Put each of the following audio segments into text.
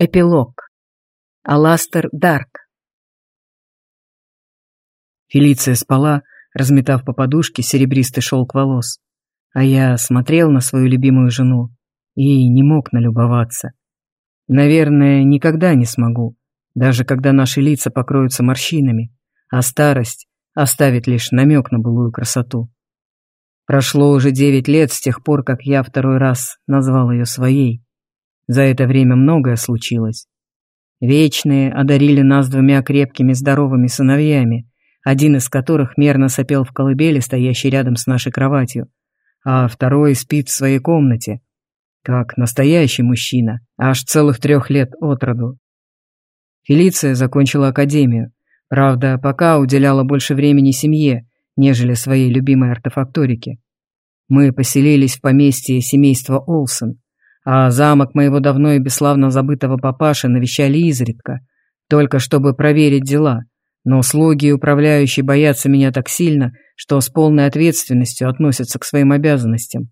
Эпилог. Аластер Дарк. Фелиция спала, разметав по подушке серебристый шелк волос. А я смотрел на свою любимую жену и не мог налюбоваться. Наверное, никогда не смогу, даже когда наши лица покроются морщинами, а старость оставит лишь намек на былую красоту. Прошло уже девять лет с тех пор, как я второй раз назвал ее своей. За это время многое случилось. Вечные одарили нас двумя крепкими здоровыми сыновьями, один из которых мерно сопел в колыбели, стоящей рядом с нашей кроватью, а второй спит в своей комнате, как настоящий мужчина, аж целых трех лет от роду. Фелиция закончила академию, правда, пока уделяла больше времени семье, нежели своей любимой артефакторике. Мы поселились в поместье семейства Олсен, а замок моего давно и бесславно забытого папаши навещали изредка, только чтобы проверить дела. Но слуги и управляющие боятся меня так сильно, что с полной ответственностью относятся к своим обязанностям.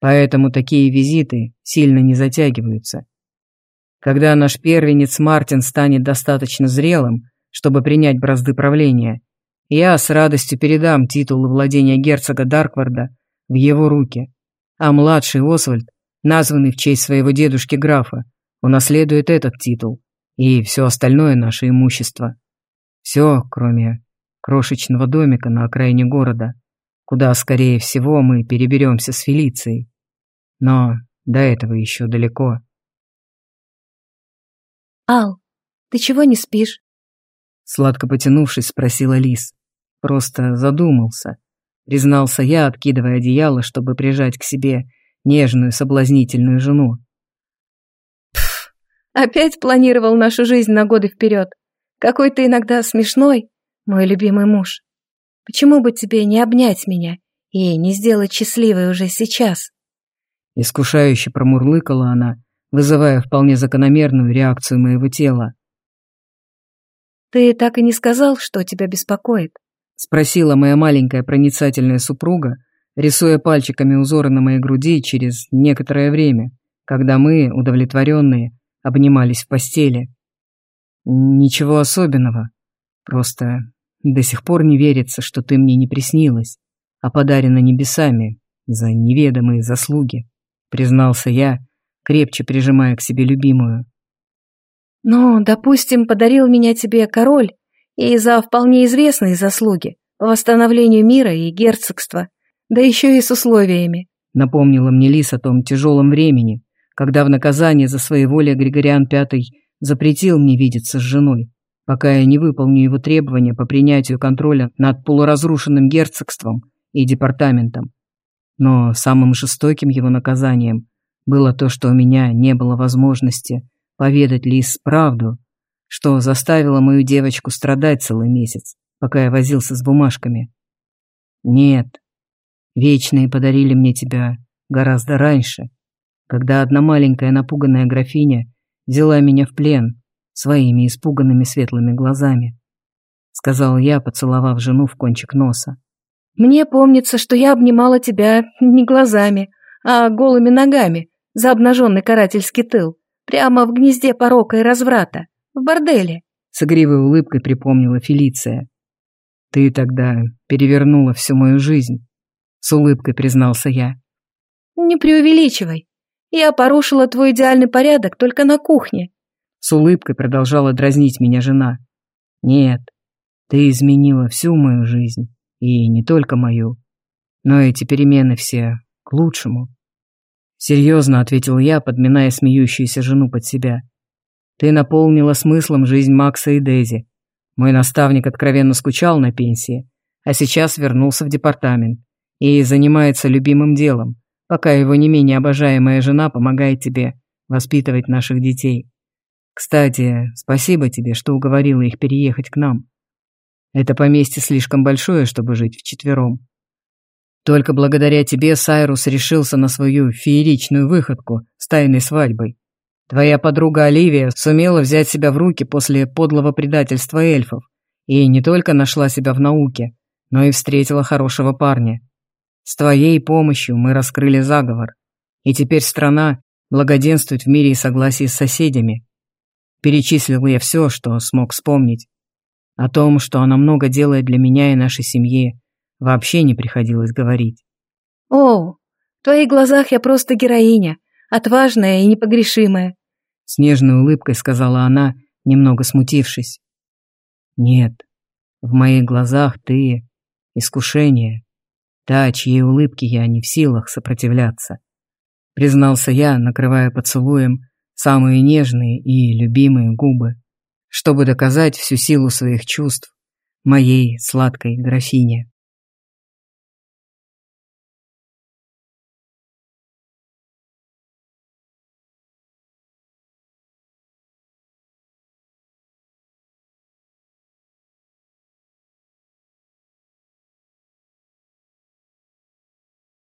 Поэтому такие визиты сильно не затягиваются. Когда наш первенец Мартин станет достаточно зрелым, чтобы принять бразды правления, я с радостью передам титул владения герцога Даркварда в его руки, а младший Освальд названный в честь своего дедушки графа, унаследует этот титул и все остальное наше имущество. Все, кроме крошечного домика на окраине города, куда, скорее всего, мы переберемся с Фелицией. Но до этого еще далеко. «Ал, ты чего не спишь?» Сладко потянувшись, спросила Лис. Просто задумался. Признался я, откидывая одеяло, чтобы прижать к себе нежную, соблазнительную жену. Пф, опять планировал нашу жизнь на годы вперед. Какой ты иногда смешной, мой любимый муж. Почему бы тебе не обнять меня и не сделать счастливой уже сейчас? Искушающе промурлыкала она, вызывая вполне закономерную реакцию моего тела. «Ты так и не сказал, что тебя беспокоит?» — спросила моя маленькая проницательная супруга, рисуя пальчиками узоры на моей груди через некоторое время, когда мы, удовлетворенные, обнимались в постели. Ничего особенного. Просто до сих пор не верится, что ты мне не приснилась, а подарена небесами за неведомые заслуги, признался я, крепче прижимая к себе любимую. «Ну, допустим, подарил меня тебе король и за вполне известные заслуги по восстановлению мира и герцогства. Да еще и с условиями. Напомнила мне Лис о том тяжелом времени, когда в наказание за своей воли Григориан Пятый запретил мне видеться с женой, пока я не выполню его требования по принятию контроля над полуразрушенным герцогством и департаментом. Но самым жестоким его наказанием было то, что у меня не было возможности поведать Лис правду, что заставило мою девочку страдать целый месяц, пока я возился с бумажками. Нет, Вечные подарили мне тебя гораздо раньше, когда одна маленькая напуганная графиня взяла меня в плен своими испуганными светлыми глазами. Сказал я, поцеловав жену в кончик носа. «Мне помнится, что я обнимала тебя не глазами, а голыми ногами за обнаженный карательский тыл, прямо в гнезде порока и разврата, в борделе», с игривой улыбкой припомнила Фелиция. «Ты тогда перевернула всю мою жизнь», с улыбкой признался я. Не преувеличивай. Я порушила твой идеальный порядок только на кухне. С улыбкой продолжала дразнить меня жена. Нет, ты изменила всю мою жизнь. И не только мою. Но эти перемены все к лучшему. Серьезно ответил я, подминая смеющуюся жену под себя. Ты наполнила смыслом жизнь Макса и Дейзи. Мой наставник откровенно скучал на пенсии, а сейчас вернулся в департамент и занимается любимым делом, пока его не менее обожаемая жена помогает тебе воспитывать наших детей. Кстати, спасибо тебе, что уговорила их переехать к нам. Это поместье слишком большое, чтобы жить вчетвером. Только благодаря тебе Сайрус решился на свою фееричную выходку с тайной свадьбой. Твоя подруга Оливия сумела взять себя в руки после подлого предательства эльфов и не только нашла себя в науке, но и встретила хорошего парня. С твоей помощью мы раскрыли заговор, и теперь страна благоденствует в мире и согласии с соседями. Перечислил я все, что смог вспомнить. О том, что она много делает для меня и нашей семьи, вообще не приходилось говорить. «О, в твоих глазах я просто героиня, отважная и непогрешимая», с нежной улыбкой сказала она, немного смутившись. «Нет, в моих глазах ты — искушение, та, чьей улыбке я не в силах сопротивляться», признался я, накрывая поцелуем самые нежные и любимые губы, чтобы доказать всю силу своих чувств моей сладкой графине.